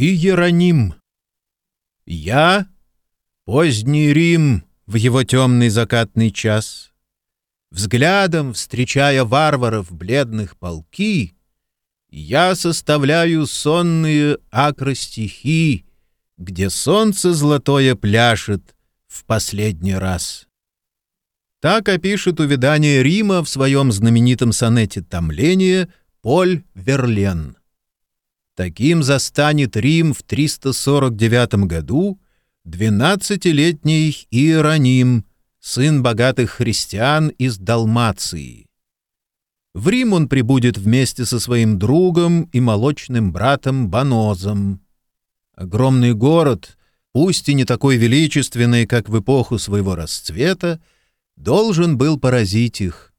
и Ероним. Я — поздний Рим в его темный закатный час. Взглядом, встречая варваров бледных полки, Я составляю сонные акростихи, Где солнце золотое пляшет в последний раз. Так опишет увядание Рима в своем знаменитом сонете «Томление» Поль Верлен. Таким застанет Рим в 349 году двенадцатилетний Иероним, сын богатых христиан из Далмации. В Рим он прибудет вместе со своим другом и молочным братом Банозом. Огромный город, пусть и не такой величественный, как в эпоху своего расцвета, должен был поразить их.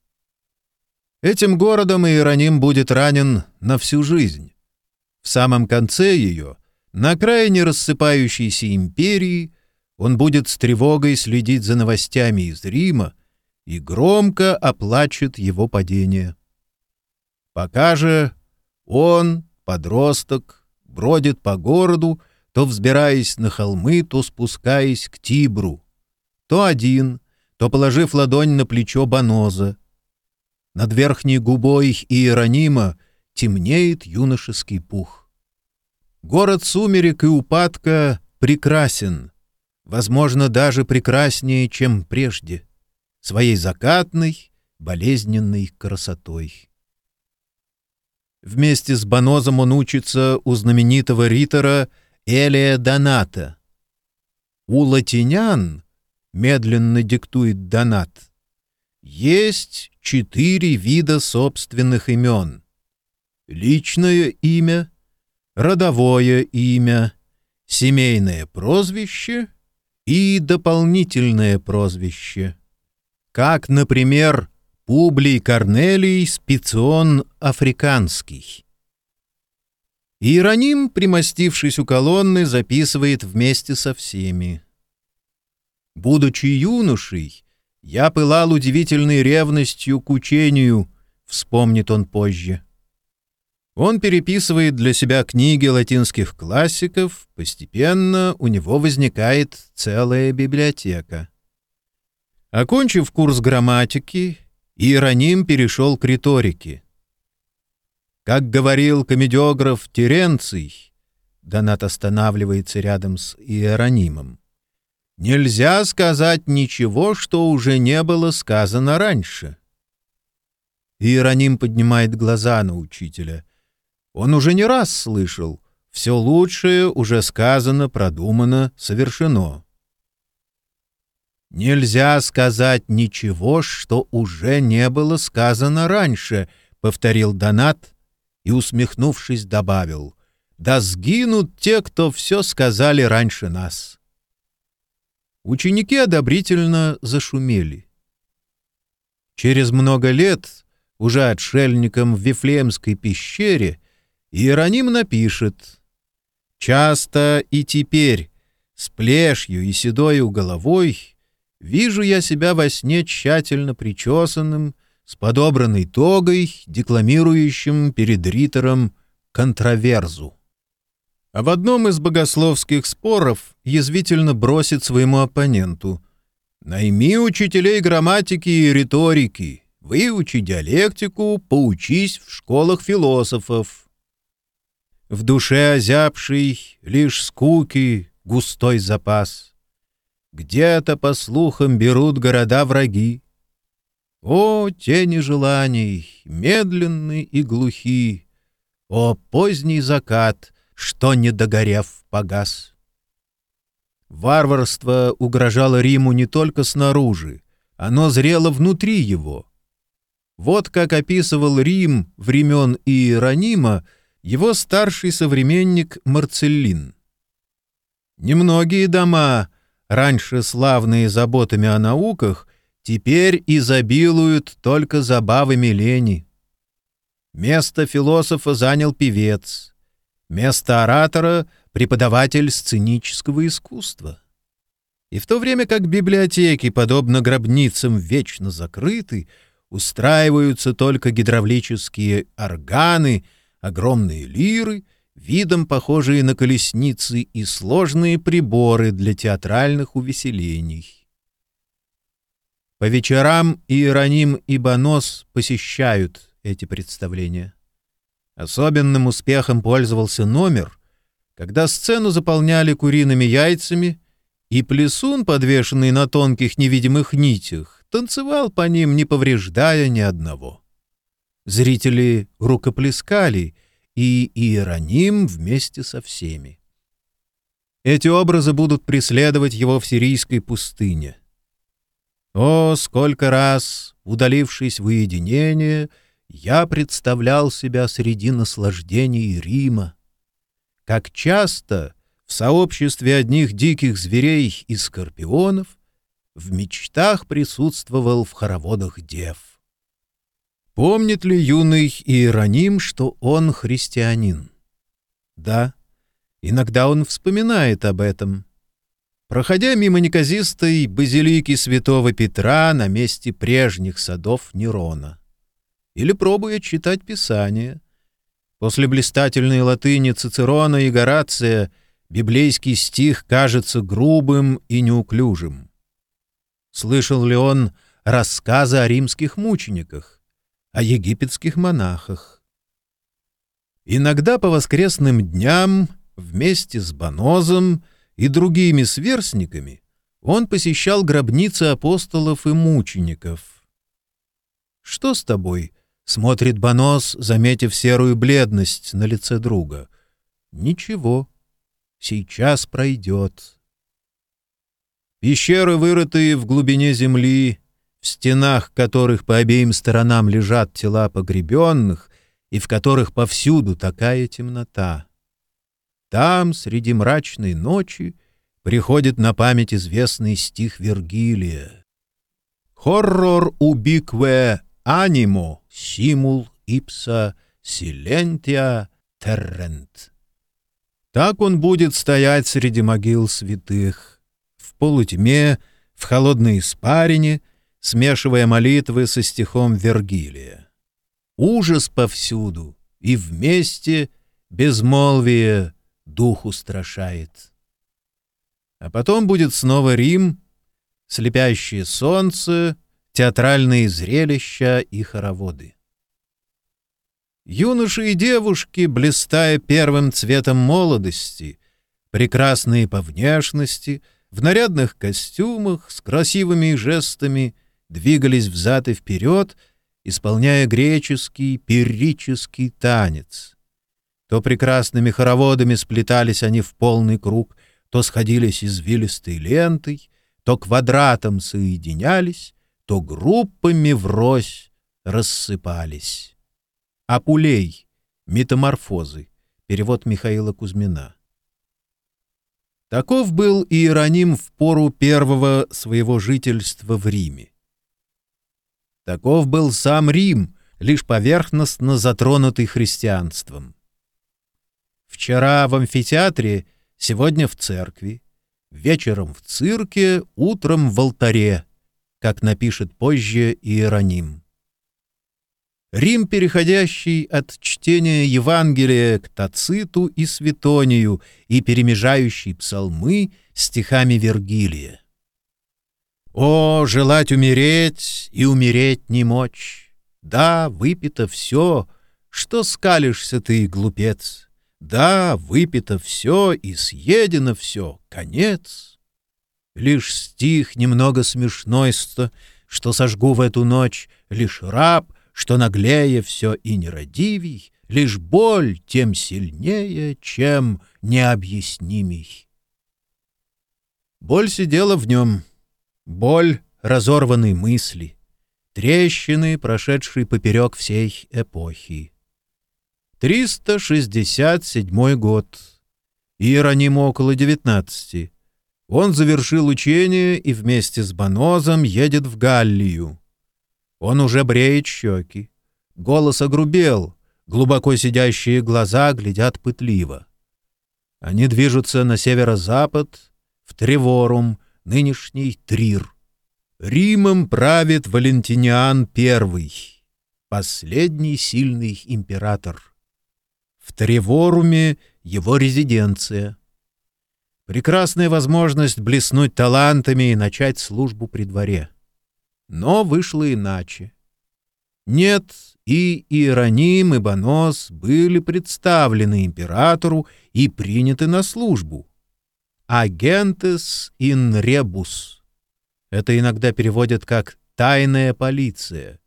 Этим городом Иероним будет ранен на всю жизнь. В самом конце ее, на окраине рассыпающейся империи, он будет с тревогой следить за новостями из Рима и громко оплачет его падение. Пока же он, подросток, бродит по городу, то взбираясь на холмы, то спускаясь к Тибру, то один, то положив ладонь на плечо Баноза. Над верхней губой Иеронима темнеет юношеский пух. Город сумерек и упадка прекрасен, возможно, даже прекраснее, чем прежде, своей закатной, болезненной красотой. Вместе с Банозом он учится у знаменитого ритора Элия Доната. У латинян, медленно диктует Донат, есть четыре вида собственных имен. Личное имя, родовое имя, семейное прозвище и дополнительное прозвище. Как, например, Публий Корнелий Спицион Африканский. Иероним, примостившись у колонны, записывает вместе со всеми. «Будучи юношей, я пылал удивительной ревностью к учению», — вспомнит он позже. Он переписывает для себя книги латинских классиков, постепенно у него возникает целая библиотека. Окончив курс грамматики, Иероним перешел к риторике. Как говорил комедиограф Теренций, Донат останавливается рядом с Иеронимом, нельзя сказать ничего, что уже не было сказано раньше. Иероним поднимает глаза на учителя. Он уже не раз слышал, все лучшее уже сказано, продумано, совершено. «Нельзя сказать ничего, что уже не было сказано раньше», — повторил Донат и, усмехнувшись, добавил. «Да сгинут те, кто все сказали раньше нас». Ученики одобрительно зашумели. Через много лет, уже отшельником в Вифлеемской пещере, Иероним напишет «Часто и теперь, с плешью и седою головой, Вижу я себя во сне тщательно причесанным, с подобранной тогой, декламирующим перед ритором контраверзу. А в одном из богословских споров язвительно бросит своему оппоненту «Найми учителей грамматики и риторики, выучи диалектику, поучись в школах философов». В душе озябший лишь скуки густой запас — где-то, по слухам, берут города враги. О, тени желаний, медленны и глухи! О, поздний закат, что, не догорев, погас! Варварство угрожало Риму не только снаружи, оно зрело внутри его. Вот как описывал Рим времен Иеронима его старший современник Марцеллин. Немногие дома — раньше славные заботами о науках, теперь изобилуют только забавами лени. Место философа занял певец, место оратора — преподаватель сценического искусства. И в то время как библиотеки, подобно гробницам, вечно закрыты, устраиваются только гидравлические органы, огромные лиры, видом похожие на колесницы и сложные приборы для театральных увеселений. По вечерам Иероним и Банос посещают эти представления. Особенным успехом пользовался номер, когда сцену заполняли куриными яйцами, и плесун, подвешенный на тонких невидимых нитях, танцевал по ним, не повреждая ни одного. Зрители рукоплескали, и Иероним вместе со всеми. Эти образы будут преследовать его в сирийской пустыне. О, сколько раз, удалившись в уединение, я представлял себя среди наслаждений Рима. Как часто в сообществе одних диких зверей и скорпионов в мечтах присутствовал в хороводах дев. Помнит ли юный Иероним, что он христианин? Да, иногда он вспоминает об этом. Проходя мимо неказистой базилики святого Петра на месте прежних садов Нерона. Или пробуя читать Писание. После блистательной латыни Цицерона и Горация библейский стих кажется грубым и неуклюжим. Слышал ли он рассказы о римских мучениках? О египетских монахах. Иногда по воскресным дням вместе с Банозом и другими сверстниками он посещал гробницы апостолов и мучеников. «Что с тобой?» — смотрит Баноз, заметив серую бледность на лице друга. «Ничего, сейчас пройдет». Пещеры, вырытые в глубине земли, в стенах которых по обеим сторонам лежат тела погребенных и в которых повсюду такая темнота. Там, среди мрачной ночи, приходит на память известный стих Вергилия. «Хоррор убикве анимо симул ипса силентия террент». Так он будет стоять среди могил святых, в полутьме, в холодной испарине — смешивая молитвы со стихом Вергилия. Ужас повсюду, и вместе безмолвие дух устрашает. А потом будет снова Рим, слепящее солнце, театральные зрелища и хороводы. Юноши и девушки, блистая первым цветом молодости, прекрасные по внешности, в нарядных костюмах, с красивыми жестами — двигались взад и вперед, исполняя греческий пиррический танец. То прекрасными хороводами сплетались они в полный круг, то сходились извилистой лентой, то квадратом соединялись, то группами врозь рассыпались. Апулей. Метаморфозы. Перевод Михаила Кузьмина. Таков был Иероним в пору первого своего жительства в Риме. Таков был сам Рим, лишь поверхностно затронутый христианством. Вчера в амфитеатре, сегодня в церкви, вечером в цирке, утром в алтаре, как напишет позже Иероним. Рим, переходящий от чтения Евангелия к Тациту и Светонию и перемежающий псалмы стихами Вергилия. О, желать умереть и умереть не мочь! Да, выпито все, что скалишься ты, глупец! Да, выпито все и съедено все, конец! Лишь стих немного смешнойство, что сожгу в эту ночь, лишь раб, что наглее все и нерадивей, лишь боль тем сильнее, чем необъяснимей. Боль сидела в нем — боль разорванной мысли, трещины, прошедшие поперек всей эпохи. 367 год. Иерониму около 19. Он завершил учение и вместе с Банозом едет в Галлию. Он уже бреет щеки. Голос огрубел, глубоко сидящие глаза глядят пытливо. Они движутся на северо-запад, в Треворум, нынешний Трир. Римом правит Валентиниан I, последний сильный император. В Треворуме его резиденция. Прекрасная возможность блеснуть талантами и начать службу при дворе. Но вышло иначе. Нет, и Иероним, и Бонос были представлены императору и приняты на службу. «Агентес ин ребус». Это иногда переводят как «тайная полиция».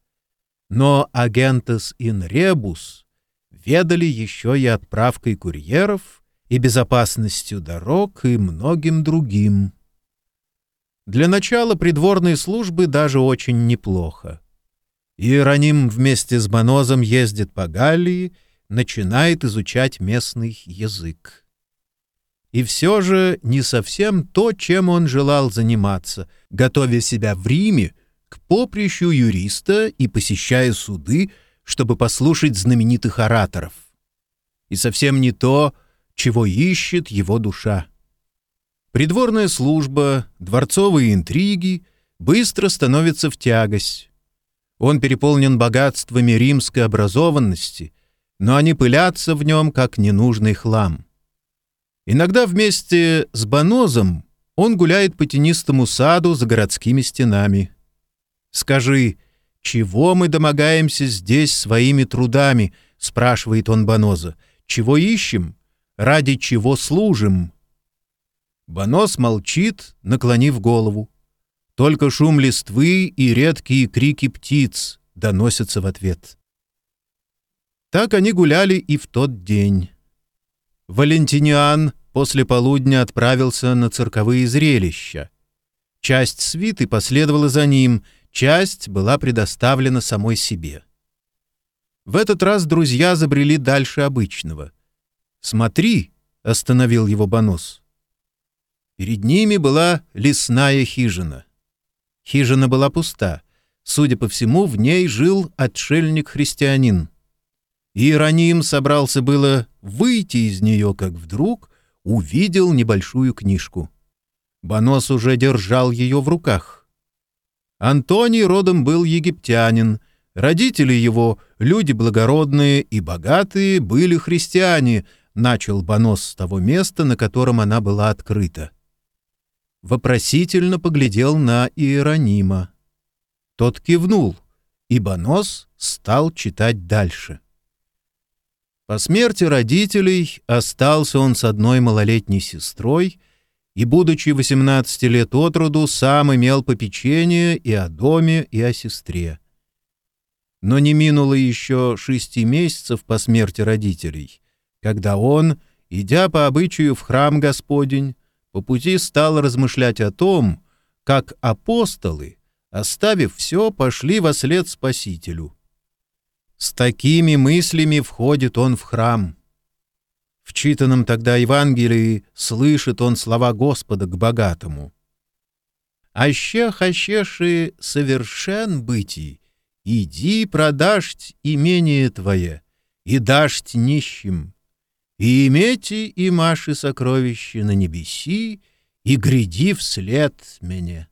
Но «агентес ин ребус» ведали еще и отправкой курьеров и безопасностью дорог и многим другим. Для начала придворной службы даже очень неплохо. Иероним вместе с Банозом ездит по Галлии, начинает изучать местный язык. И все же не совсем то, чем он желал заниматься, готовя себя в Риме к поприщу юриста и посещая суды, чтобы послушать знаменитых ораторов. И совсем не то, чего ищет его душа. Придворная служба, дворцовые интриги быстро становятся в тягость. Он переполнен богатствами римской образованности, но они пылятся в нем, как ненужный хлам. Иногда вместе с Банозом он гуляет по тенистому саду за городскими стенами. «Скажи, чего мы домогаемся здесь своими трудами?» — спрашивает он Баноза. «Чего ищем? Ради чего служим?» Банос молчит, наклонив голову. Только шум листвы и редкие крики птиц доносятся в ответ. Так они гуляли и в тот день. Валентиниан после полудня отправился на цирковые зрелища. Часть свиты последовала за ним, часть была предоставлена самой себе. В этот раз друзья забрели дальше обычного. «Смотри!» — остановил его Бонос. Перед ними была лесная хижина. Хижина была пуста. Судя по всему, в ней жил отшельник-христианин. Иероним собрался было выйти из нее, как вдруг увидел небольшую книжку. Бонос уже держал ее в руках. Антоний родом был египтянин. Родители его, люди благородные и богатые, были христиане, начал Бонос с того места, на котором она была открыта вопросительно поглядел на Иеронима. Тот кивнул, и Бонос стал читать дальше. По смерти родителей остался он с одной малолетней сестрой и, будучи 18 лет от роду, сам имел попечение и о доме, и о сестре. Но не минуло еще шести месяцев по смерти родителей, когда он, идя по обычаю в храм Господень, по пути стал размышлять о том, как апостолы, оставив все, пошли во след Спасителю. С такими мыслями входит он в храм. В читанном тогда Евангелии слышит он слова Господа к богатому. «Аще хащеши совершен быти, иди продашь имение твое, и дашь нищим, и имейте и маши сокровища на небеси, и гряди вслед мне.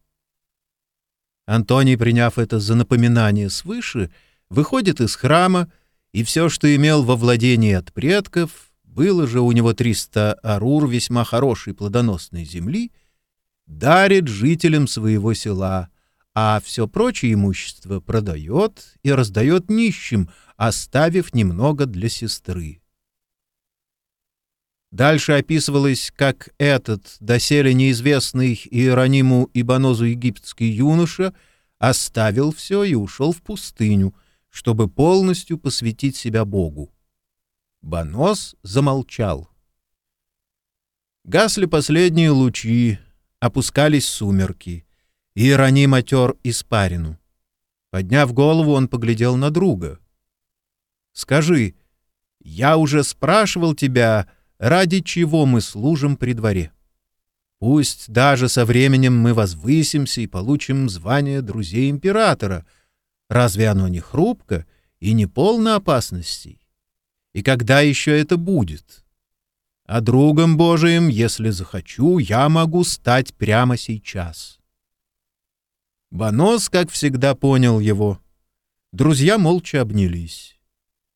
Антоний, приняв это за напоминание свыше, выходит из храма, и все, что имел во владении от предков, было же у него триста арур весьма хорошей плодоносной земли, дарит жителям своего села, а все прочее имущество продает и раздает нищим, оставив немного для сестры. Дальше описывалось, как этот, доселе неизвестный Иерониму Ибанозу египетский юноша, оставил все и ушел в пустыню, чтобы полностью посвятить себя Богу. Банос замолчал. Гасли последние лучи, опускались сумерки. Иероним отер испарину. Подняв голову, он поглядел на друга. «Скажи, я уже спрашивал тебя, — ради чего мы служим при дворе. Пусть даже со временем мы возвысимся и получим звание друзей императора. Разве оно не хрупко и не полно опасностей? И когда еще это будет? А другом Божиим, если захочу, я могу стать прямо сейчас. Банос, как всегда, понял его. Друзья молча обнялись.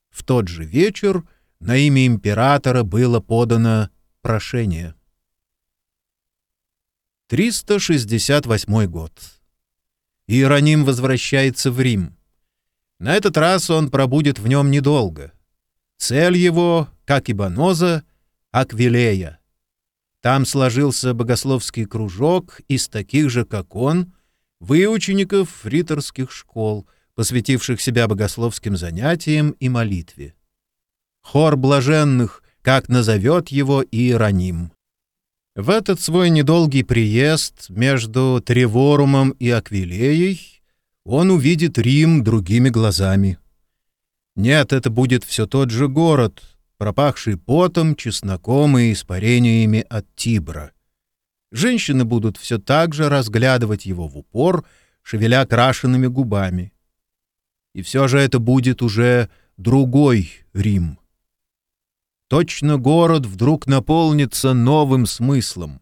В тот же вечер на имя императора было подано прошение. 368 год. Иероним возвращается в Рим. На этот раз он пробудет в нем недолго. Цель его, как и Баноза, — Аквилея. Там сложился богословский кружок из таких же, как он, выучеников риторских школ, посвятивших себя богословским занятиям и молитве. Хор блаженных, как назовет его Иероним. В этот свой недолгий приезд между Треворумом и Аквилеей он увидит Рим другими глазами. Нет, это будет все тот же город, пропахший потом, чесноком и испарениями от Тибра. Женщины будут все так же разглядывать его в упор, шевеля крашенными губами. И все же это будет уже другой Рим. Точно город вдруг наполнится новым смыслом,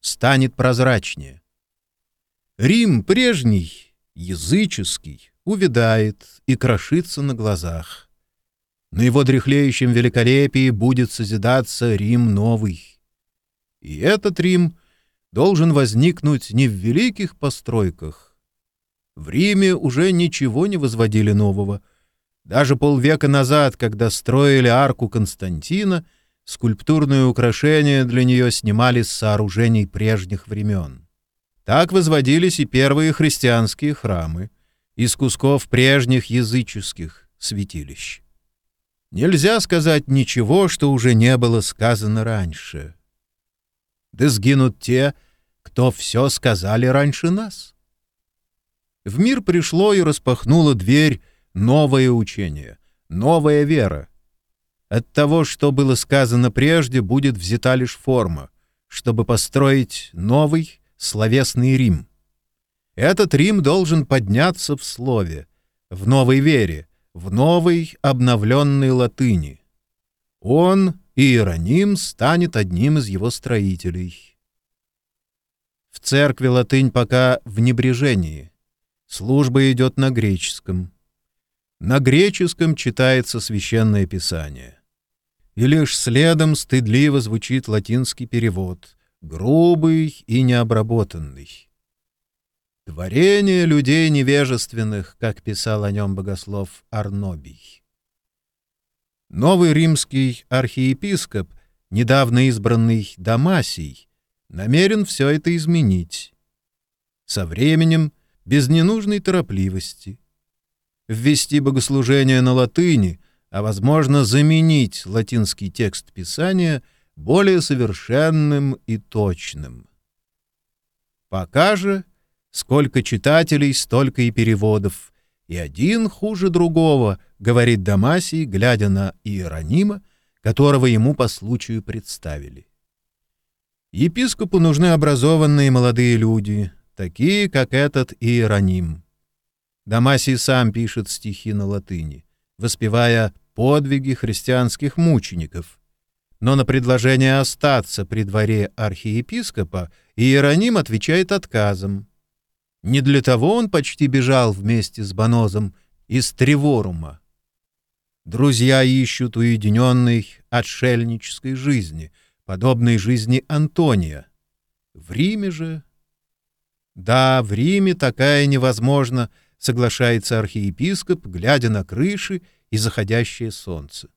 станет прозрачнее. Рим прежний, языческий, увядает и крошится на глазах. На его дряхлеющем великолепии будет созидаться Рим новый. И этот Рим должен возникнуть не в великих постройках. В Риме уже ничего не возводили нового. Даже полвека назад, когда строили арку Константина, скульптурные украшения для нее снимали с сооружений прежних времен. Так возводились и первые христианские храмы из кусков прежних языческих святилищ. Нельзя сказать ничего, что уже не было сказано раньше. Да сгинут те, кто все сказали раньше нас. В мир пришло и распахнуло дверь новое учение, новая вера. От того, что было сказано прежде, будет взята лишь форма, чтобы построить новый словесный Рим. Этот Рим должен подняться в слове, в новой вере, в новой обновленной латыни. Он, Иероним, станет одним из его строителей. В церкви латынь пока в небрежении. Служба идет на греческом. На греческом читается священное писание. И лишь следом стыдливо звучит латинский перевод, грубый и необработанный. «Творение людей невежественных», как писал о нем богослов Арнобий. Новый римский архиепископ, недавно избранный Дамасий, намерен все это изменить. Со временем, без ненужной торопливости. Ввести богослужение на латыни, а, возможно, заменить латинский текст Писания более совершенным и точным. Пока же, сколько читателей, столько и переводов, и один хуже другого, говорит Дамасий, глядя на Иеронима, которого ему по случаю представили. Епископу нужны образованные молодые люди, такие, как этот Иероним. Дамасий сам пишет стихи на латыни, воспевая подвиги христианских мучеников. Но на предложение остаться при дворе архиепископа Иероним отвечает отказом. Не для того он почти бежал вместе с Банозом из Треворума. Друзья ищут уединенной отшельнической жизни — подобной жизни Антония. В Риме же... Да, в Риме такая невозможна, соглашается архиепископ, глядя на крыши и заходящее солнце.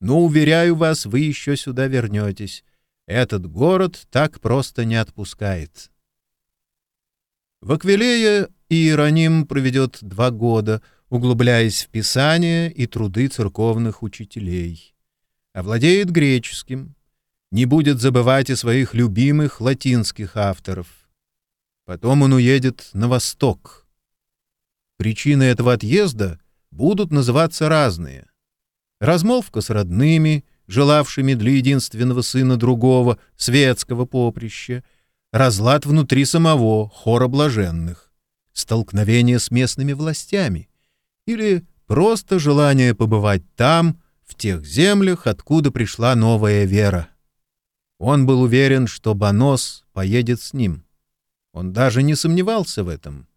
Но, уверяю вас, вы еще сюда вернетесь. Этот город так просто не отпускает. В Аквилее Иероним проведет два года, углубляясь в Писание и труды церковных учителей. Овладеет греческим, не будет забывать и своих любимых латинских авторов. Потом он уедет на восток. Причины этого отъезда будут называться разные. Размолвка с родными, желавшими для единственного сына другого, светского поприща, разлад внутри самого хора блаженных, столкновение с местными властями или просто желание побывать там, в тех землях, откуда пришла новая вера. Он был уверен, что Банос поедет с ним. Он даже не сомневался в этом.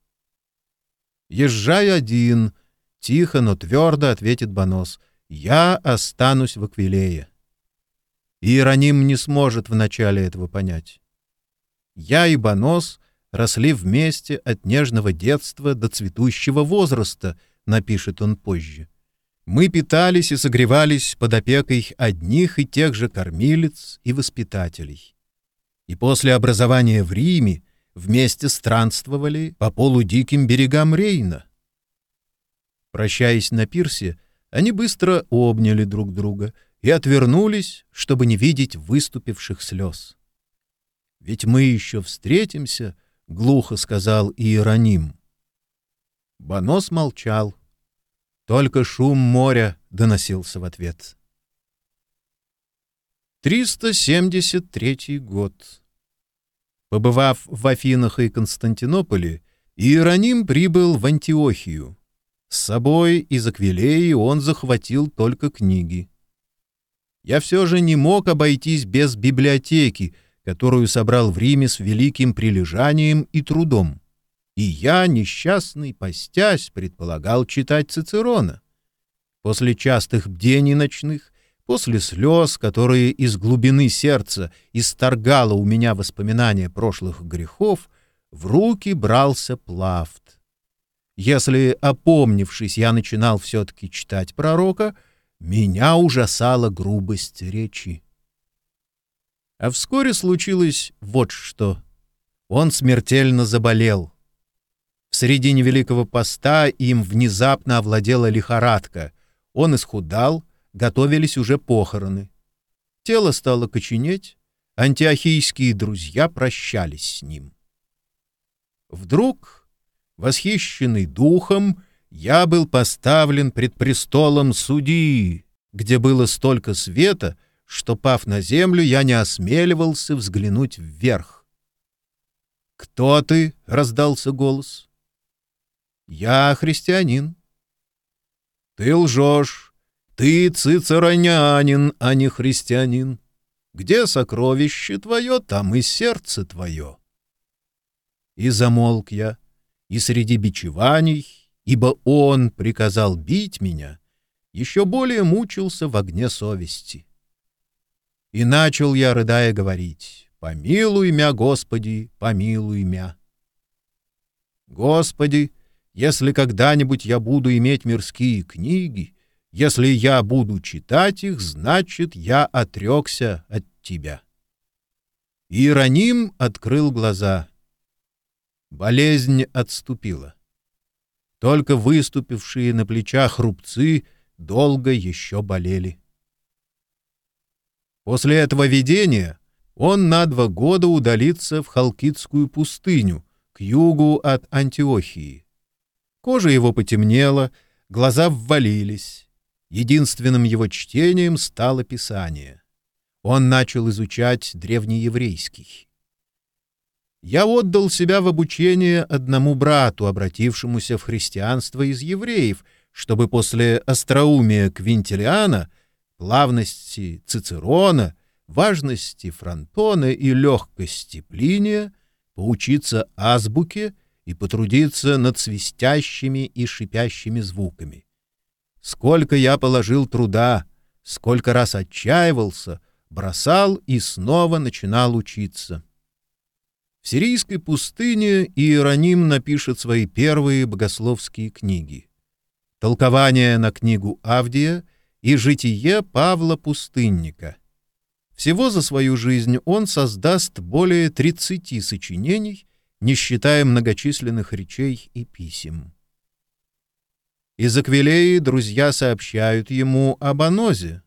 «Езжай один», — тихо, но твердо ответит Банос. я останусь в Аквилее. Иероним не сможет вначале этого понять. Я и Бонос росли вместе от нежного детства до цветущего возраста, напишет он позже. Мы питались и согревались под опекой одних и тех же кормилец и воспитателей. И после образования в Риме вместе странствовали по полудиким берегам Рейна. Прощаясь на пирсе, они быстро обняли друг друга и отвернулись, чтобы не видеть выступивших слез. «Ведь мы еще встретимся», — глухо сказал Иероним. Бонос молчал. Только шум моря доносился в ответ. 373 год. Побывав в Афинах и Константинополе, Иероним прибыл в Антиохию. С собой из Аквилеи он захватил только книги. Я все же не мог обойтись без библиотеки, которую собрал в Риме с великим прилежанием и трудом. И я, несчастный, постясь, предполагал читать Цицерона. После частых бдений ночных, после слез, которые из глубины сердца исторгало у меня воспоминания прошлых грехов, в руки брался Плафт. Если, опомнившись, я начинал все-таки читать пророка, меня ужасала грубость речи. А вскоре случилось вот что. Он смертельно заболел. В середине Великого Поста им внезапно овладела лихорадка. Он исхудал, готовились уже похороны. Тело стало коченеть, антиохийские друзья прощались с ним. Вдруг, восхищенный духом, я был поставлен пред престолом судьи, где было столько света, что, пав на землю, я не осмеливался взглянуть вверх. «Кто ты?» — раздался голос. Я христианин. Ты лжешь. Ты цицеронянин, а не христианин. Где сокровище твое, там и сердце твое. И замолк я, и среди бичеваний, ибо он приказал бить меня, еще более мучился в огне совести. И начал я, рыдая, говорить, «Помилуй мя, Господи, помилуй мя». Господи, если когда-нибудь я буду иметь мирские книги, если я буду читать их, значит, я отрекся от тебя. Иероним открыл глаза. Болезнь отступила. Только выступившие на плечах рубцы долго еще болели. После этого видения он на два года удалится в Халкидскую пустыню, к югу от Антиохии. Кожа его потемнела, глаза ввалились. Единственным его чтением стало Писание. Он начал изучать древнееврейский. Я отдал себя в обучение одному брату, обратившемуся в христианство из евреев, чтобы после остроумия Квинтилиана, плавности Цицерона, важности Фронтона и легкости Плиния поучиться азбуке и потрудиться над свистящими и шипящими звуками. Сколько я положил труда, сколько раз отчаивался, бросал и снова начинал учиться. В сирийской пустыне Иероним напишет свои первые богословские книги. Толкование на книгу Авдия и житие Павла Пустынника. Всего за свою жизнь он создаст более 30 сочинений не считая многочисленных речей и писем. Из Аквилеи друзья сообщают ему об Анозе.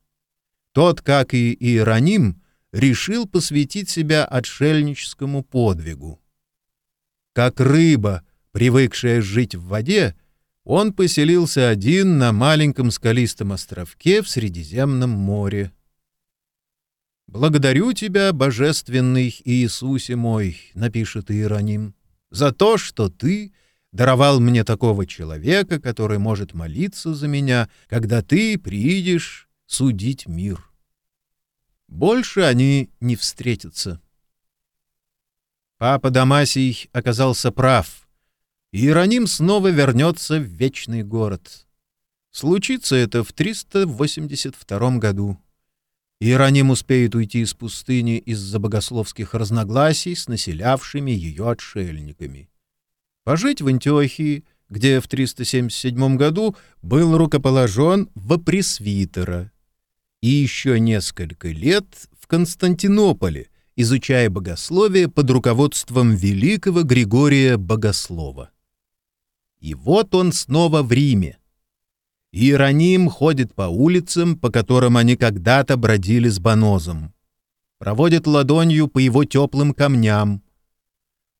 Тот, как и Иероним, решил посвятить себя отшельническому подвигу. Как рыба, привыкшая жить в воде, он поселился один на маленьком скалистом островке в Средиземном море. «Благодарю тебя, божественный Иисусе мой», — напишет Иероним, «за то, что ты даровал мне такого человека, который может молиться за меня, когда ты приидешь судить мир». Больше они не встретятся. Папа Дамасий оказался прав. Иероним снова вернется в вечный город. Случится это в 382 году. Иероним успеет уйти из пустыни из-за богословских разногласий с населявшими ее отшельниками. Пожить в Антиохии, где в 377 году был рукоположен во пресвитера, и еще несколько лет в Константинополе, изучая богословие под руководством великого Григория Богослова. И вот он снова в Риме. Иероним ходит по улицам, по которым они когда-то бродили с Бонозом. Проводит ладонью по его теплым камням.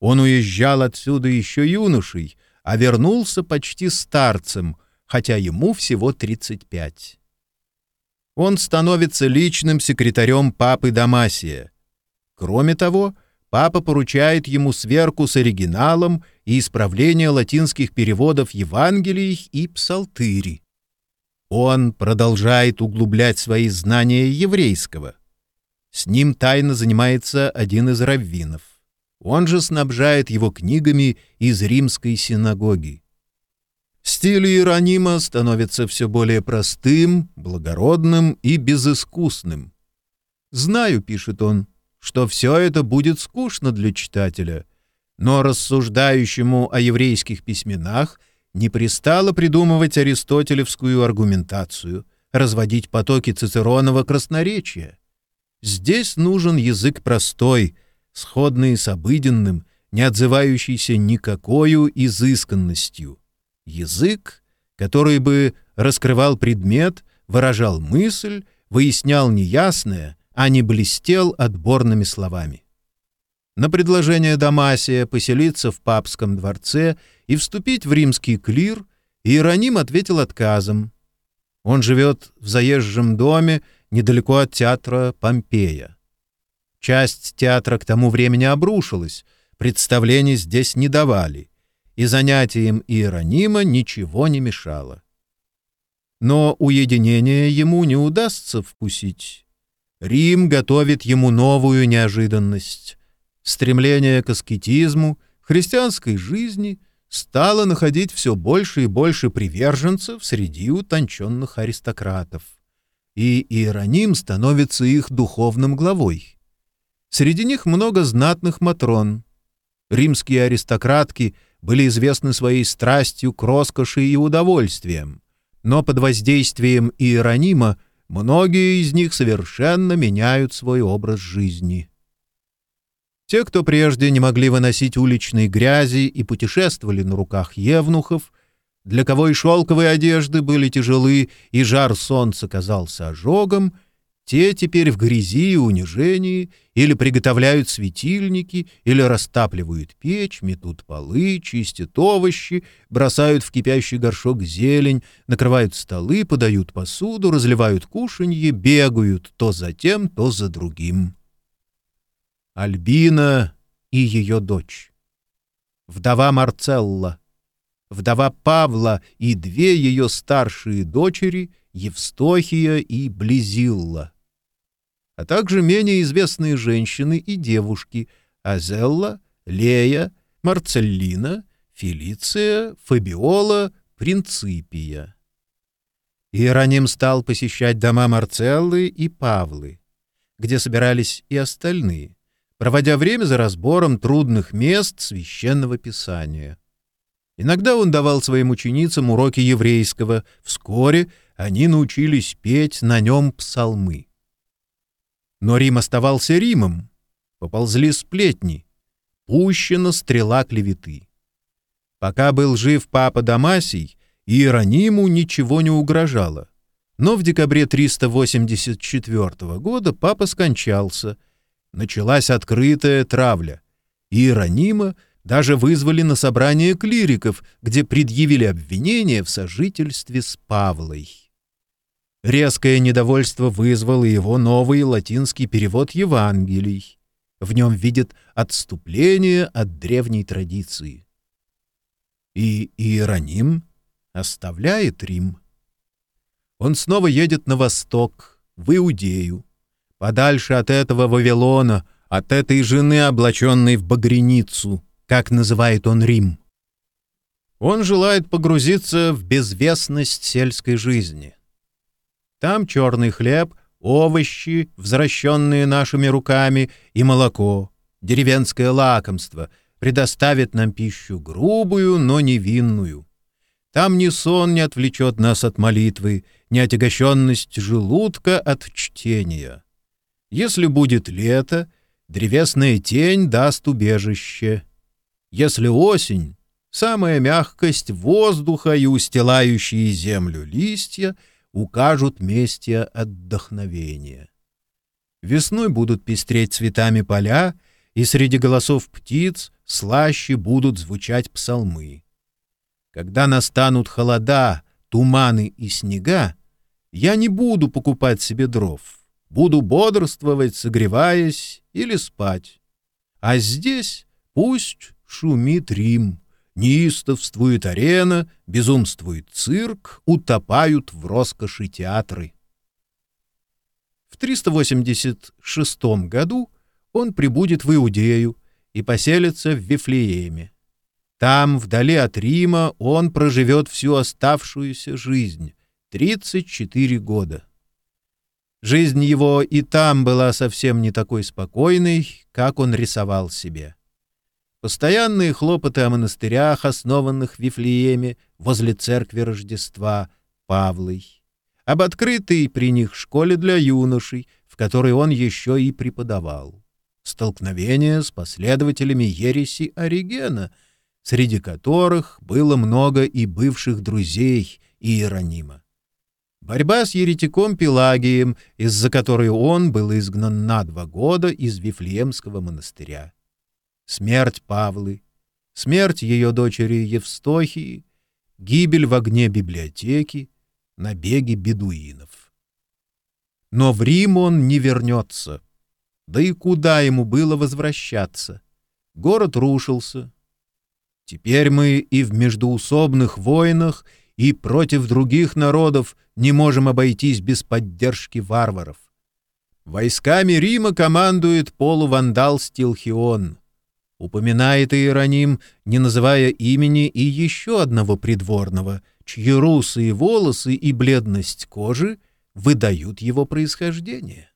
Он уезжал отсюда еще юношей, а вернулся почти старцем, хотя ему всего 35. Он становится личным секретарем папы Дамасия. Кроме того, папа поручает ему сверку с оригиналом и исправление латинских переводов Евангелий и псалтыри. Он продолжает углублять свои знания еврейского. С ним тайно занимается один из раввинов. Он же снабжает его книгами из римской синагоги. Стиль Иеронима становится все более простым, благородным и безыскусным. «Знаю», — пишет он, — «что все это будет скучно для читателя, но рассуждающему о еврейских письменах — не пристало придумывать аристотелевскую аргументацию, разводить потоки цицеронова красноречия. Здесь нужен язык простой, сходный с обыденным, не отзывающийся никакою изысканностью. Язык, который бы раскрывал предмет, выражал мысль, выяснял неясное, а не блестел отборными словами. На предложение Дамасия поселиться в папском дворце и вступить в римский клир Иероним ответил отказом. Он живет в заезжем доме недалеко от театра Помпея. Часть театра к тому времени обрушилась, представлений здесь не давали, и занятиям Иеронима ничего не мешало. Но уединение ему не удастся вкусить. Рим готовит ему новую неожиданность стремление к аскетизму, христианской жизни стало находить все больше и больше приверженцев среди утонченных аристократов. И Иероним становится их духовным главой. Среди них много знатных матрон. Римские аристократки были известны своей страстью к роскоши и удовольствиям, но под воздействием Иеронима многие из них совершенно меняют свой образ жизни. Те, кто прежде не могли выносить уличной грязи и путешествовали на руках евнухов, для кого и шелковые одежды были тяжелы, и жар солнца казался ожогом, те теперь в грязи и унижении или приготовляют светильники, или растапливают печь, метут полы, чистят овощи, бросают в кипящий горшок зелень, накрывают столы, подают посуду, разливают кушанье, бегают то за тем, то за другим. Альбина и ее дочь. Вдова Марцелла, вдова Павла и две ее старшие дочери Евстохия и Близилла, а также менее известные женщины и девушки Азелла, Лея, Марцеллина, Фелиция, Фабиола, Принципия. Иероним стал посещать дома Марцеллы и Павлы, где собирались и остальные проводя время за разбором трудных мест священного писания. Иногда он давал своим ученицам уроки еврейского, вскоре они научились петь на нем псалмы. Но Рим оставался Римом, поползли сплетни, пущена стрела клеветы. Пока был жив папа Дамасий, Иерониму ничего не угрожало. Но в декабре 384 года папа скончался — началась открытая травля. Иеронима даже вызвали на собрание клириков, где предъявили обвинение в сожительстве с Павлой. Резкое недовольство вызвал его новый латинский перевод Евангелий. В нем видят отступление от древней традиции. И Иероним оставляет Рим. Он снова едет на восток, в Иудею, подальше от этого Вавилона, от этой жены, облаченной в багряницу, как называет он Рим. Он желает погрузиться в безвестность сельской жизни. Там черный хлеб, овощи, возвращенные нашими руками, и молоко, деревенское лакомство, предоставит нам пищу грубую, но невинную. Там ни сон не отвлечет нас от молитвы, ни отягощенность желудка от чтения. Если будет лето, древесная тень даст убежище. Если осень, самая мягкость воздуха и устилающие землю листья укажут месте отдохновения. Весной будут пестреть цветами поля, и среди голосов птиц слаще будут звучать псалмы. Когда настанут холода, туманы и снега, я не буду покупать себе дров, буду бодрствовать, согреваясь или спать. А здесь пусть шумит Рим, неистовствует арена, безумствует цирк, утопают в роскоши театры. В 386 году он прибудет в Иудею и поселится в Вифлееме. Там, вдали от Рима, он проживет всю оставшуюся жизнь — 34 года. Жизнь его и там была совсем не такой спокойной, как он рисовал себе. Постоянные хлопоты о монастырях, основанных в Вифлееме, возле церкви Рождества, Павлой. Об открытой при них школе для юношей, в которой он еще и преподавал. Столкновение с последователями ереси Оригена — среди которых было много и бывших друзей Иеронима. Борьба с еретиком Пелагием, из-за которой он был изгнан на два года из Вифлеемского монастыря. Смерть Павлы, смерть ее дочери Евстохии, гибель в огне библиотеки, набеги бедуинов. Но в Рим он не вернется. Да и куда ему было возвращаться? Город рушился, Теперь мы и в междуусобных войнах, и против других народов не можем обойтись без поддержки варваров. Войсками Рима командует полувандал Стилхион. Упоминает Иероним, не называя имени, и еще одного придворного, чьи русые волосы и бледность кожи выдают его происхождение.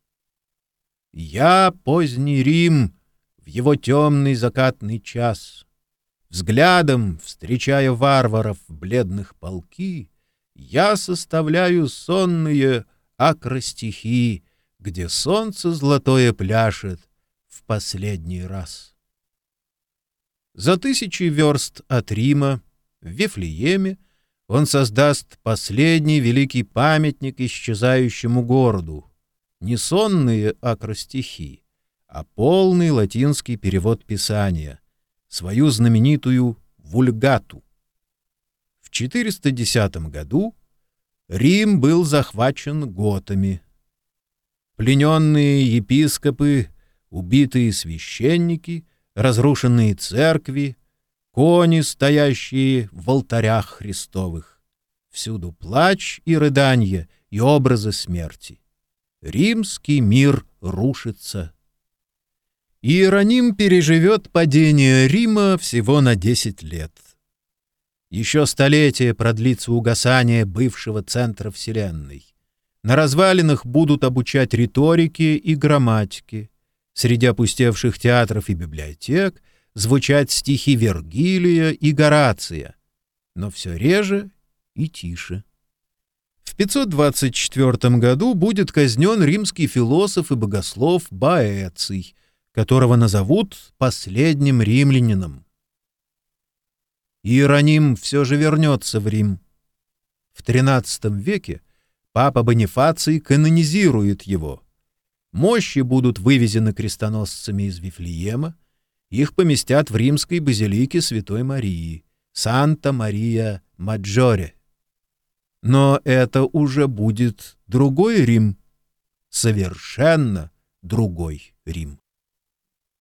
«Я поздний Рим в его темный закатный час» Взглядом, встречая варваров бледных полки, Я составляю сонные акростихи, Где солнце золотое пляшет в последний раз. За тысячи верст от Рима, в Вифлееме, он создаст последний великий памятник исчезающему городу. Не сонные акростихи, а полный латинский перевод Писания — свою знаменитую «Вульгату». В 410 году Рим был захвачен готами. Плененные епископы, убитые священники, разрушенные церкви, кони, стоящие в алтарях Христовых. Всюду плач и рыданье, и образы смерти. Римский мир рушится. Иероним переживет падение Рима всего на 10 лет. Еще столетие продлится угасание бывшего центра Вселенной. На развалинах будут обучать риторике и грамматике. Среди опустевших театров и библиотек звучат стихи Вергилия и Горация, но все реже и тише. В 524 году будет казнен римский философ и богослов Баэций, которого назовут последним римлянином. Иероним все же вернется в Рим. В XIII веке папа Бонифаций канонизирует его. Мощи будут вывезены крестоносцами из Вифлеема, их поместят в римской базилике Святой Марии, Санта-Мария Маджоре. Но это уже будет другой Рим, совершенно другой Рим.